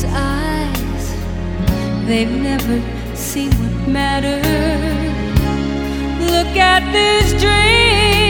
Look eyes, they've never seen what matters. Look at these dreams,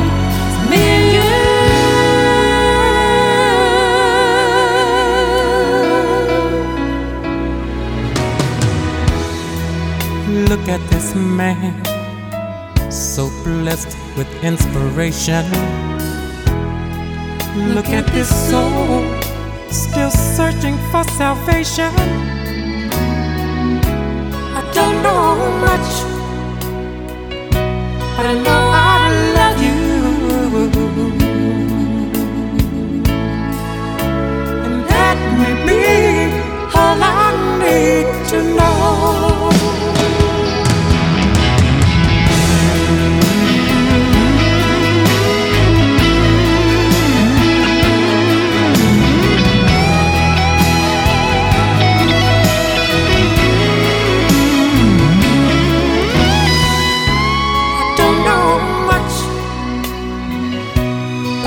man, so blessed with inspiration. Look at this soul, still searching for salvation. I don't know much,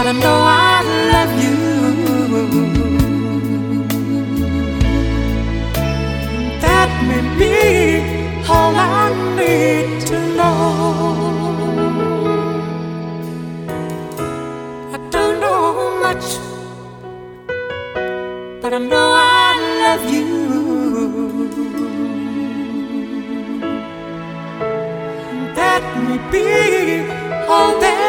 I know I love you. That may be all I need to know. I don't know much, but I know I love you. That may be all that